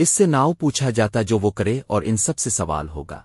اس سے ناؤ پوچھا جاتا جو وہ کرے اور ان سب سے سوال ہوگا۔